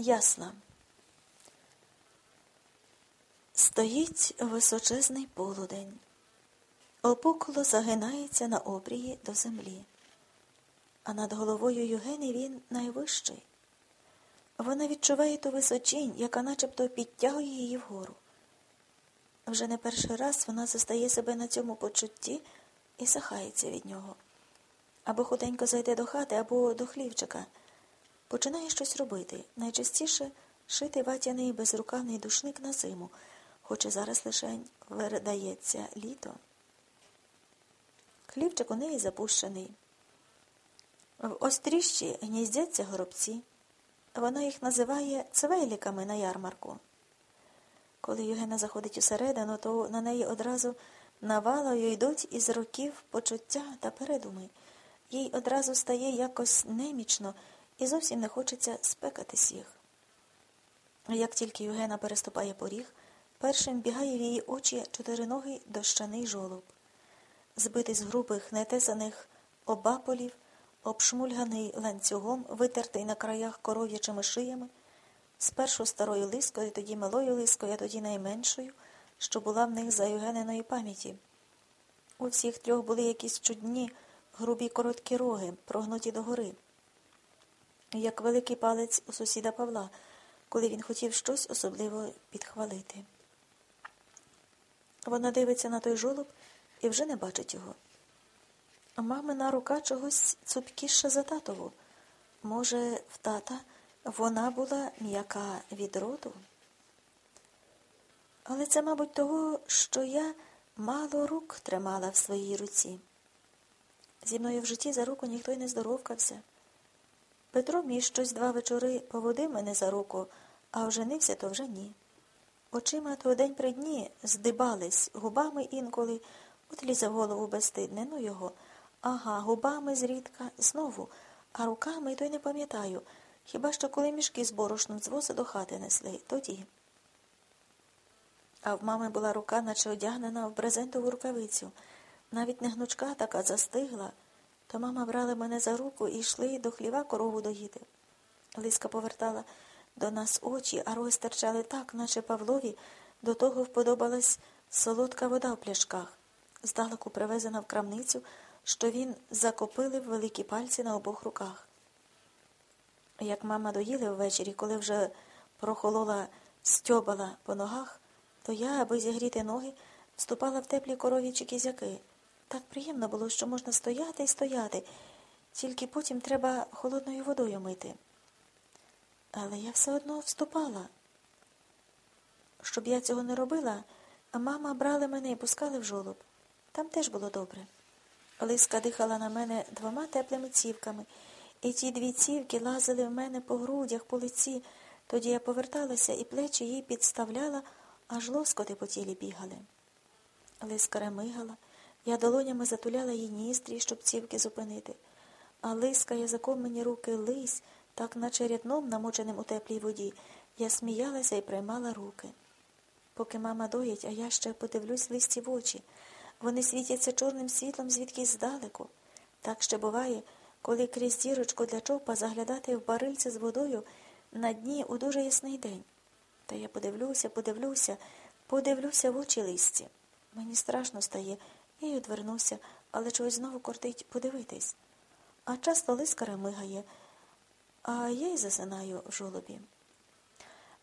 Ясна. Стоїть височезний полудень. Опукло загинається на обрії до землі, а над головою Югени він найвищий. Вона відчуває ту височінь, яка начебто підтягує її вгору. Вже не перший раз вона застає себе на цьому почутті і сахається від нього. Або худенько зайде до хати, або до хлівчика. Починає щось робити. Найчастіше шити ватяний безрукавний душник на зиму, хоч і зараз лише видається літо. Хлівчик у неї запущений. В остріщі гніздяться горобці. Вона їх називає цвейліками на ярмарку. Коли Євгена заходить усередину, то на неї одразу навалою йдуть із років почуття та передуми. Їй одразу стає якось немічно і зовсім не хочеться спекатись їх. Як тільки Євгена переступає поріг, першим бігає в її очі чотириногий дощаний жолоб, збитий з грубих, нетесаних обаполів, обшмульганий ланцюгом, витертий на краях коров'ячими шиями, спершу старою лискою, тоді малою лискою, а тоді найменшою, що була в них за Євгениної пам'яті. У всіх трьох були якісь чудні, грубі короткі роги, прогнуті догори, як великий палець у сусіда Павла, коли він хотів щось особливо підхвалити. Вона дивиться на той жолоб і вже не бачить його. Мамина рука чогось цупкіша за татову. Може, в тата вона була м'яка від роду? Але це, мабуть, того, що я мало рук тримала в своїй руці. Зі мною в житті за руку ніхто й не здоровкався. Петро мій щось два вечори поводив мене за руку, а оженився, то вже ні. Очима то день при дні здибались, губами інколи, от лізе в голову безстидне, ну його. Ага, губами зрідка, знову, а руками то й не пам'ятаю. Хіба що коли мішки з борошном з воза до хати несли, тоді. А в мами була рука, наче одягнена в брезентову рукавицю. Навіть не гнучка така застигла, то мама брала мене за руку і йшли до хліва корову доїти. Лиска повертала до нас очі, а роги стирчали так, наче Павлові, до того вподобалась солодка вода в пляшках, здалеку привезена в крамницю, що він закопилив великі пальці на обох руках. Як мама доїли ввечері, коли вже прохолола стьобала по ногах, то я, аби зігріти ноги, вступала в теплі коров'ячі кізяки. Так приємно було, що можна стояти і стояти, тільки потім треба холодною водою мити. Але я все одно вступала. Щоб я цього не робила, мама брала мене і пускали в жолоб. Там теж було добре. Лиска дихала на мене двома теплими цівками, і ті дві цівки лазили в мене по грудях, по лиці. Тоді я поверталася і плечі їй підставляла, аж лоскоти по тілі бігали. Лиска ремигала, я долонями затуляла їй ністрі, щоб цівки зупинити, а лиска язиком мені руки лись, так наче рятном, намоченим у теплій воді, я сміялася і приймала руки. Поки мама доїть, а я ще подивлюсь листі в очі. Вони світяться чорним світлом звідкись здалеку. Так ще буває, коли крізь дірочку для чопа заглядати в барильце з водою на дні у дуже ясний день. Та я подивлюся, подивлюся, подивлюся в очі листі. Мені страшно стає, я й одвернуся, але чогось знову кортить подивитись. А часто лискара мигає, а я й засинаю в жолобі.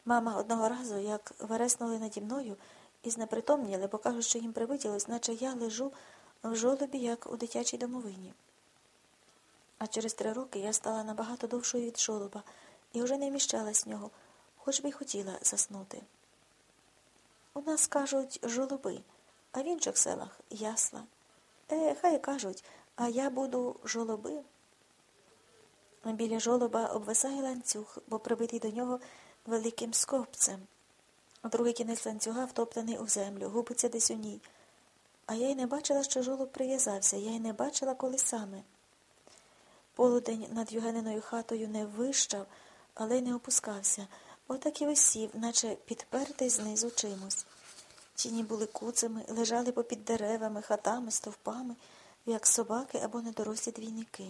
Мама одного разу, як вереснули наді мною, і знепритомніли, бо кажуть, що їм привиділось, наче я лежу в жолобі, як у дитячій домовині. А через три роки я стала набагато довшою від жолоба і вже не вміщалась в нього, хоч би й хотіла заснути. У нас кажуть жолоби, а в інших селах ясла. Е, хай кажуть, а я буду жолоби. Біля жолоба обвисає ланцюг, бо прибитий до нього великим скопцем. Другий кінець ланцюга втоптаний у землю, губиться десь у ній. А я й не бачила, що жолоб прив'язався, я й не бачила, коли саме. Полудень над Югениною хатою не вищав, але й не опускався. Отак і висів, наче підпертий знизу чимось. Тіні були куцами, лежали попід деревами, хатами, стовпами, як собаки або недорослі двійники.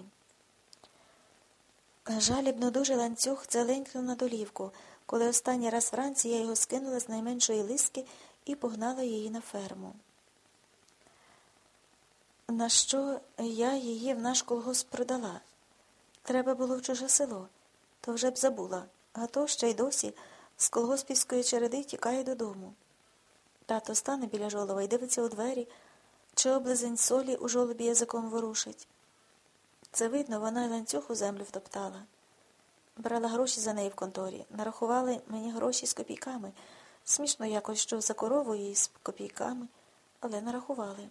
Жалібно дуже ланцюг дзеленькнув на долівку, коли останній раз вранці я його скинула з найменшої лиски і погнала її на ферму. На що я її в наш колгосп продала? Треба було в чуже село, то вже б забула, а то ще й досі з колгоспівської череди тікає додому. Тато стане біля жолова і дивиться у двері, чи облизень солі у жолобі язиком ворушить. Це видно, вона й ланцюг у землю втоптала. Брала гроші за неї в конторі, нарахували мені гроші з копійками. Смішно якось, що за коровою і з копійками, але нарахували.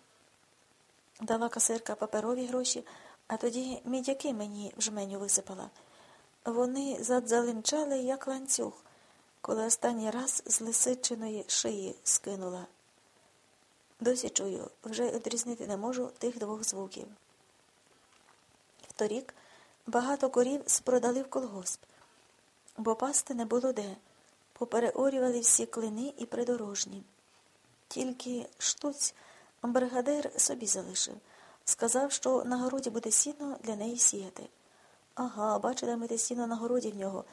Дала касирка паперові гроші, а тоді мідяки мені в жменю висипала. Вони задзеленчали, як ланцюг, коли останній раз з лисичиної шиї скинула. Досі чую, вже відрізнити не можу тих двох звуків. Торік багато корів спродали в колгосп, бо пасти не було де, попереорювали всі клини і придорожні. Тільки штуць бригадир собі залишив. Сказав, що на городі буде сіно для неї сіяти. Ага, бачили ми те сіно на городі в нього.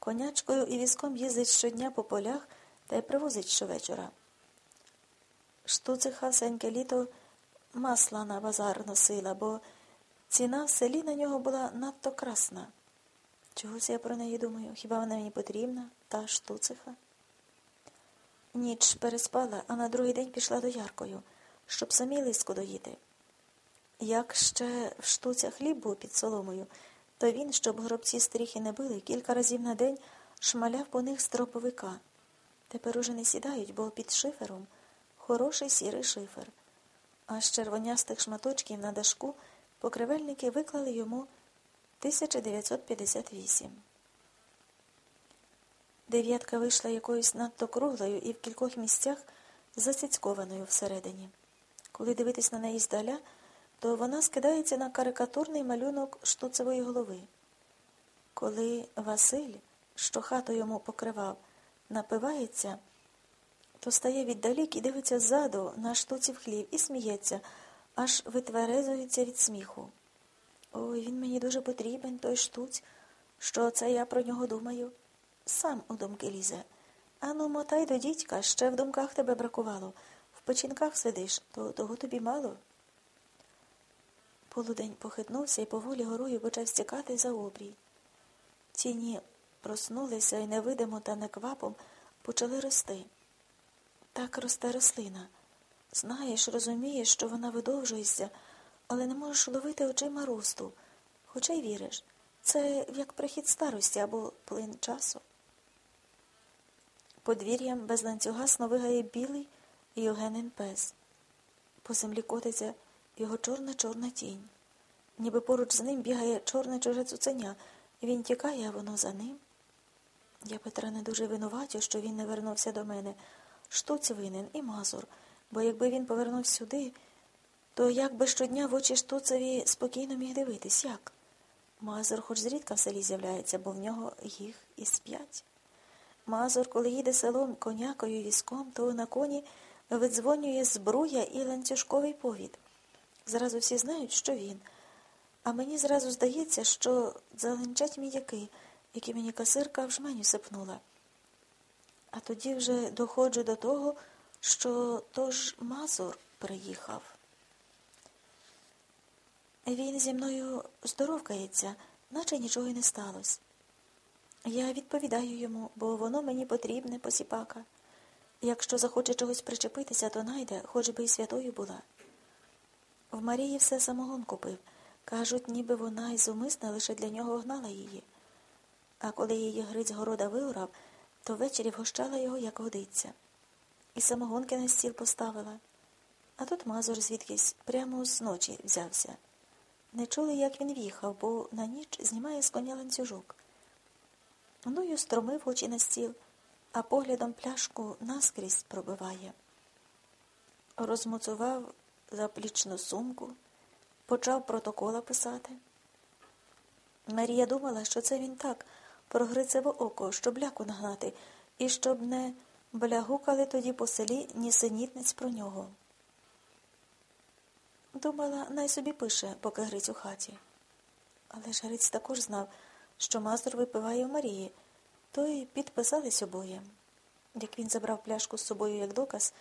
Конячкою і візком їздить щодня по полях та й привозить щовечора. Штуциха всеньке літо масла на базар носила, бо ціна в селі на нього була надто красна. Чогось я про неї думаю? Хіба вона мені потрібна, та штуциха? Ніч переспала, а на другий день пішла до Яркою, щоб самі лиску доїти. Як ще в штуцях хліб був під соломою, то він, щоб гробці стріхи не били, кілька разів на день шмаляв по них з троповика. Тепер уже не сідають, бо під шифером хороший сірий шифер. А з червонястих шматочків на дашку покривельники виклали йому 1958. Дев'ятка вийшла якоюсь надто круглою і в кількох місцях засіцькованою всередині. Коли дивитись на неї здаля, то вона скидається на карикатурний малюнок штуцевої голови. Коли Василь, що хату йому покривав, напивається, то стає віддалік і дивиться ззаду на штуців хлів і сміється, аж витверезується від сміху. Ой, він мені дуже потрібен, той штуць, що це я про нього думаю. Сам у думки лізе. Ану, мотай до дідька, ще в думках тебе бракувало. В печінках сидиш, то того тобі мало. Полудень похитнувся і поволі горою почав стікати за обрій. Тіні проснулися і невидимо та неквапом почали рости. Так росте рослина. Знаєш, розумієш, що вона видовжується, але не можеш ловити очима росту, хоча й віриш. Це як прихід старості або плин часу. Подвір'ям без ланцюга сновигає білий Євгенин пес. По землі котиться його чорна чорна тінь. Ніби поруч з ним бігає чорне чуже цуценя, і він тікає, а воно за ним. Я Петра не дуже винуватю, що він не вернувся до мене. Штуць винен і мазур, бо якби він повернув сюди, то як би щодня в очі штуцеві спокійно міг дивитись, як? Мазур хоч зрідка в селі з'являється, бо в нього їх і сп'ять. Мазур, коли їде селом конякою і візком, то на коні видзвонює збруя і ланцюжковий повід. Зразу всі знають, що він. А мені зразу здається, що заленчать мідяки, які мені касирка в жменю сипнула. А тоді вже доходжу до того, що то ж Мазур приїхав. Він зі мною здоровкається, наче нічого й не сталося. Я відповідаю йому, бо воно мені потрібне, посіпака. Якщо захоче чогось причепитися, то найде, хоч би й святою була. В Марії все самогон купив. Кажуть, ніби вона й зумисне лише для нього гнала її. А коли її Гриць города виорав, то ввечері вгощала його, як годиться. І самогонки на стіл поставила. А тут мазур звідкись прямо з ночі взявся. Не чули, як він в'їхав, бо на ніч знімає з коня ланцюжок. Ну й устромив очі на стіл, а поглядом пляшку наскрізь пробиває. Розмоцував заплічну сумку, почав протокола писати. Марія думала, що це він так, про Грицеве око, щоб ляку нагнати, і щоб не блягукали тоді по селі ні синітниць про нього. Думала, най собі пише, поки Гриць у хаті. Але ж Гриць також знав, що Мазур випиває в Марії, то й підписались обоє. Як він забрав пляшку з собою як доказ,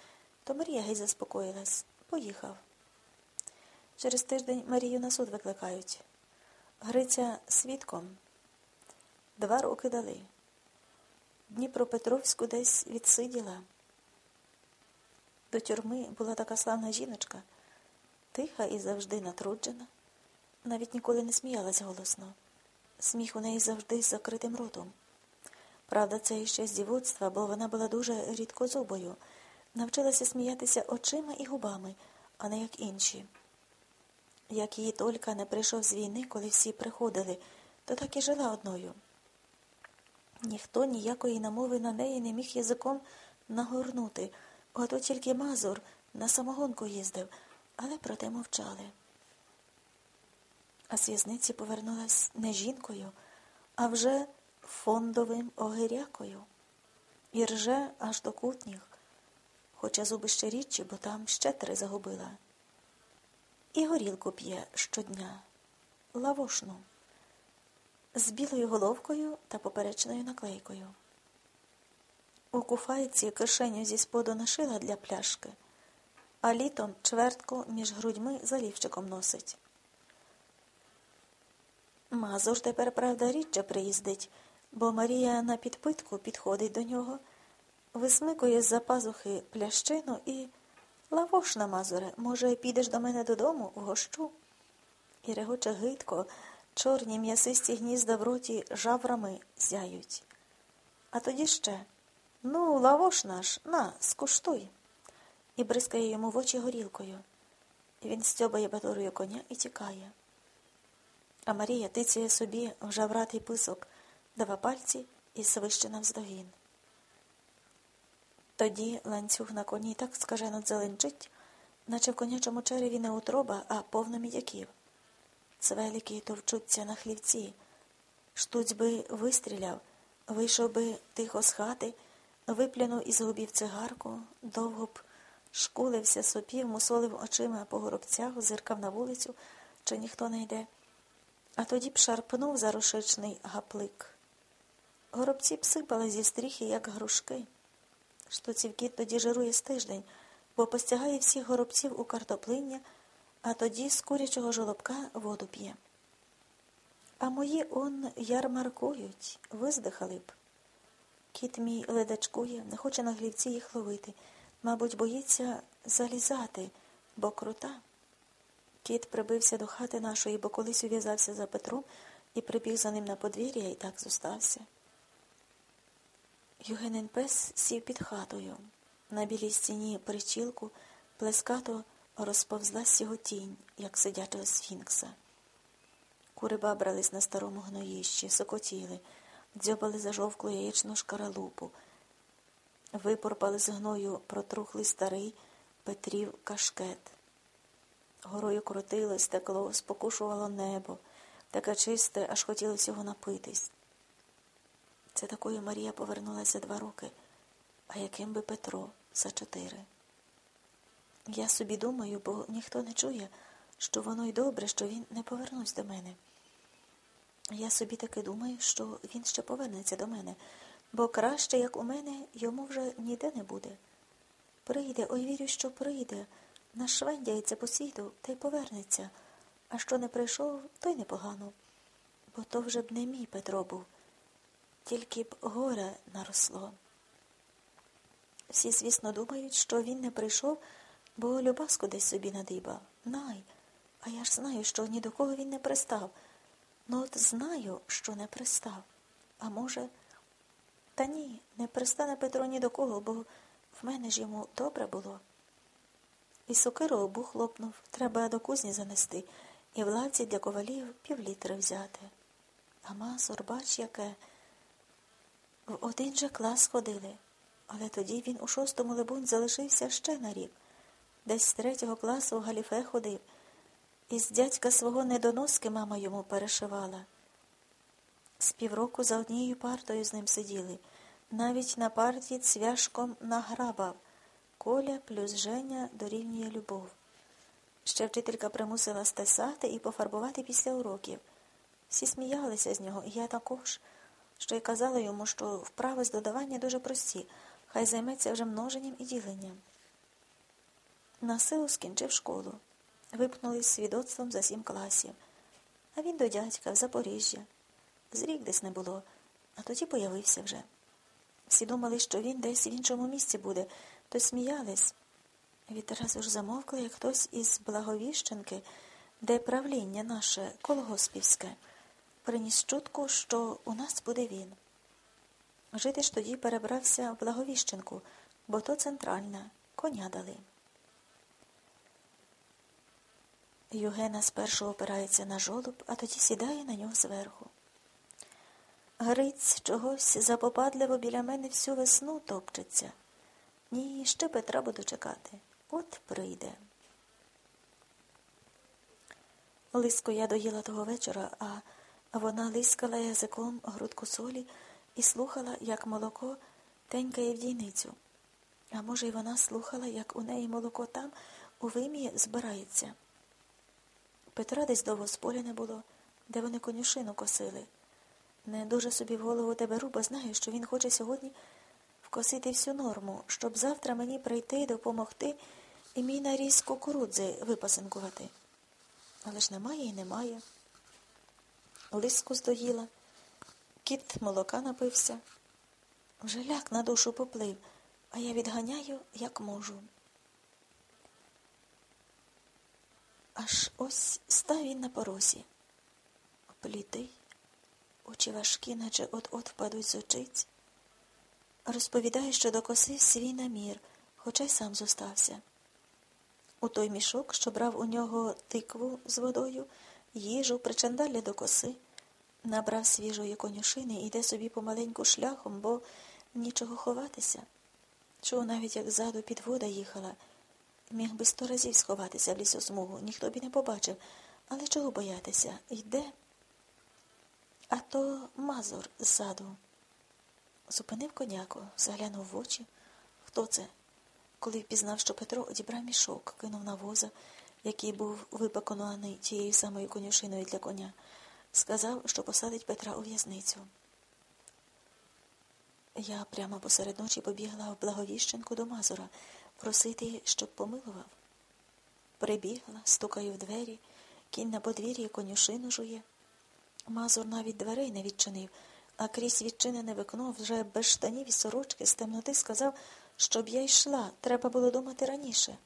то Марія геть заспокоїлась. Поїхав. Через тиждень Марію на суд викликають. Гриця свідком. Два роки дали. Дніпропетровську десь відсиділа. До тюрми була така славна жіночка, тиха і завжди натруджена. Навіть ніколи не сміялась голосно. Сміх у неї завжди з закритим ротом. Правда, це іще з дівоцтва, бо вона була дуже рідкозубою, навчилася сміятися очима і губами, а не як інші. Як її толька не прийшов з війни, коли всі приходили, то так і жила одною. Ніхто ніякої намови на неї не міг язиком нагорнути, ото тільки Мазур на самогонку їздив, але проте мовчали. А з повернулась не жінкою, а вже фондовим огирякою. І рже аж до кутніх, хоча зуби ще рідчі, бо там ще три загубила. І горілку п'є щодня, лавошну, з білою головкою та поперечною наклейкою. У куфайці кишеню зі споду нашила для пляшки, а літом чвертку між грудьми за лівчиком носить. Мазур тепер, правда, рідче приїздить, бо Марія на підпитку підходить до нього, висмикує з-за пазухи плящину і лавошна, Мазуре, може, підеш до мене додому вгощу? І регоче гидко, чорні м'ясисті гнізда в роті жаврами зяють. А тоді ще ну, лавош наш, на, скуштуй. І бризкає йому в очі горілкою. Він стьобає баторою коня і тікає. А Марія тицяє собі в жавратий писок, дава пальці і свище навздогін. Тоді ланцюг на коні так скажено дзеленчить, наче в конячому череві не утроба, а повно мідяків. Цвелики товчуться на хлівці. Штуць би вистріляв, вийшов би тихо з хати, виплюнув із губів цигарку, довго б шкулився, сопів, мусолив очима по горобцях, зиркав на вулицю, чи ніхто не йде а тоді б шарпнув зарушечний гаплик. Горобці б сипали зі стріхи, як грушки. Штуців кіт тоді жирує з тиждень, бо постягає всіх горобців у картоплиння, а тоді з курячого жолобка воду п'є. А мої он ярмаркують, виздихали б. Кіт мій ледачкує, не хоче на глівці їх ловити, мабуть, боїться залізати, бо крута. Кіт прибився до хати нашої, бо колись ув'язався за Петром і прибіг за ним на подвір'я і так зостався. Югенин пес сів під хатою. На білій стіні причілку плескато розповзлась його тінь, як сидячого сфінкса. Кури бабрались на старому гноїщі, сокотіли, дзьобали зажовклу яєчну шкаралупу, випорпали з гною протрухлий старий Петрів кашкет. Горою крутилось, текло, спокушувало небо, таке чисте, аж хотілося його напитись. Це такою Марія повернулася два роки, а яким би Петро за чотири. Я собі думаю, бо ніхто не чує, що воно й добре, що він не повернувся до мене. Я собі таки думаю, що він ще повернеться до мене, бо краще, як у мене, йому вже ніде не буде. Прийде, ой вірю, що прийде. Нашвендяється по світу та й повернеться, а що не прийшов, то й непогано, бо то вже б не мій Петро був, тільки б горе наросло. Всі, звісно, думають, що він не прийшов, бо Любаску десь собі надибав. Най, а я ж знаю, що ні до кого він не пристав. Ну от знаю, що не пристав. А може, та ні, не пристане Петро ні до кого, бо в мене ж йому добре було. І сокиру обух лопнув, треба до кузні занести, і в лавці для ковалів півлітри взяти. А масор, бач, яке. В один же клас ходили, але тоді він у шостому, либунь, залишився ще на рік. Десь з третього класу в галіфе ходив, і з дядька свого недоноски мама йому перешивала. З півроку за однією партою з ним сиділи, навіть на парті цвяшком награбав. Коля плюс Женя дорівнює любов. Ще вчителька примусила стесати і пофарбувати після уроків. Всі сміялися з нього, і я також, що й казала йому, що вправи з додавання дуже прості, хай займеться вже множенням і діленням. На силу скінчив школу. Випнули з свідоцтвом за сім класів. А він до дядька в Запоріжжя. Зрік десь не було, а тоді появився вже. Всі думали, що він десь в іншому місці буде, то сміялись. Відразу ж замовкли, як хтось із Благовіщенки, де правління наше колгоспівське, приніс чутку, що у нас буде він. Жити ж тоді перебрався в Благовіщенку, бо то центральна, коня дали. Югена спершу опирається на жолоб, а тоді сідає на нього зверху. Гриць чогось запопадливо біля мене всю весну топчеться. Ні, ще Петра буду чекати. От прийде. Лиску я доїла того вечора, а вона лискала язиком грудку солі і слухала, як молоко тенькає в дійницю. А може, й вона слухала, як у неї молоко там у вим'ї збирається. Петра десь довго з поля не було, де вони конюшину косили. Не дуже собі в голову тебе беру, бо знаю, що він хоче сьогодні вкосити всю норму, щоб завтра мені прийти допомогти і мій наріз кукурудзи випасинкувати. Але ж немає і немає. Лиску здоїла, кіт молока напився. Вже ляк на душу поплив, а я відганяю, як можу. Аж ось став він на порозі. Блідий, очі важкі, наче от-от впадуть з очиць. Розповідає, що докосив свій намір, хоча й сам зостався. У той мішок, що брав у нього тикву з водою, їжу, причандалля до коси, набрав свіжої конюшини і йде собі помаленьку шляхом, бо нічого ховатися. Чув навіть, як ззаду підвода їхала. Міг би сто разів сховатися в лісосмугу, ніхто б і не побачив. Але чого боятися? Йде. А то мазур ззаду. Зупинив коняку, заглянув в очі. Хто це? Коли впізнав, що Петро одібрав мішок, кинув на воза, який був випакований тією самою конюшиною для коня, сказав, що посадить Петра у в'язницю. Я прямо посеред ночі побігла в Благовіщенку до Мазура просити, щоб помилував. Прибігла, стукаю в двері, кінь на подвір'ї конюшину жує. Мазур навіть дверей не відчинив, а крізь відчинене вікно вже без штанів і сорочки з темноти сказав, щоб я йшла, треба було думати раніше.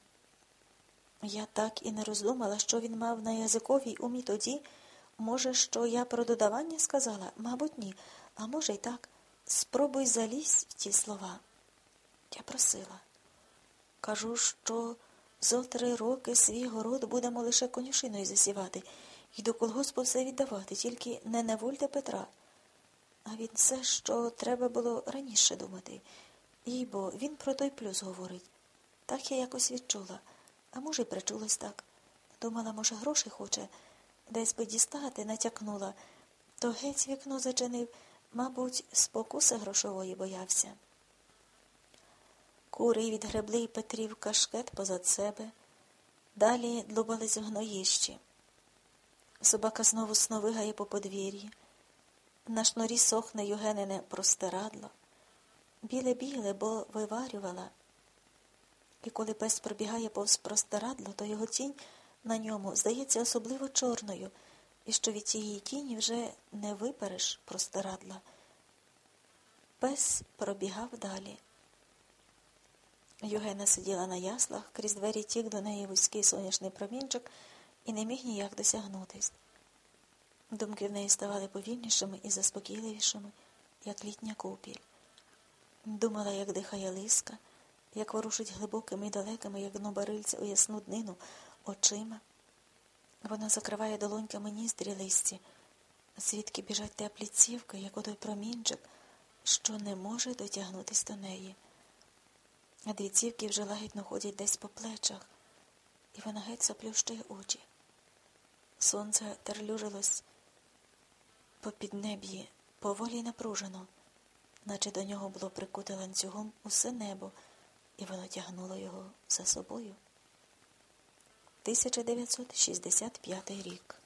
Я так і не роздумала, що він мав на язиковій умі тоді. Може, що я про додавання сказала? Мабуть, ні. А може, й так. Спробуй залізь в ті слова. Я просила. Кажу, що зо три роки свій город будемо лише конюшиною засівати і до колгоспу все віддавати, тільки не невольте Петра. А він все, що треба було раніше думати. І бо він про той плюс говорить. Так я якось відчула, а може, й причулась так. Думала, може, гроші хоче, десь би дістати, натякнула, то геть вікно зачинив, мабуть, спокуси грошової боявся. Кури відгребли Петрів кашкет позад себе, далі длубались в гноїщі. Собака знову сновигає по подвір'ї. На шнурі сохне Югенине простирадло. Біле-біле, бо виварювала. І коли пес пробігає повз простирадло, то його тінь на ньому здається особливо чорною, і що від цієї тіні вже не випереш простирадла. Пес пробігав далі. Югена сиділа на яслах, крізь двері тік до неї вузький сонячний промінчик і не міг ніяк досягнутись. Думки в неї ставали повільнішими і заспокійливішими, як літня купіль. Думала, як дихає лиска, як ворушить глибокими і далекими, як дно барильця у ясну днину, очима. Вона закриває долоньками ніздрі листі, звідки біжать теплі цівки, як отой промінчик, що не може дотягнутись до неї. А дві цівки вже лагідно ходять десь по плечах, і вона геть заплющує очі. Сонце терлюжилось по піднеб'ї, поволі й напружено, наче до нього було прикуте ланцюгом усе небо, і воно тягнуло його за собою. 1965 рік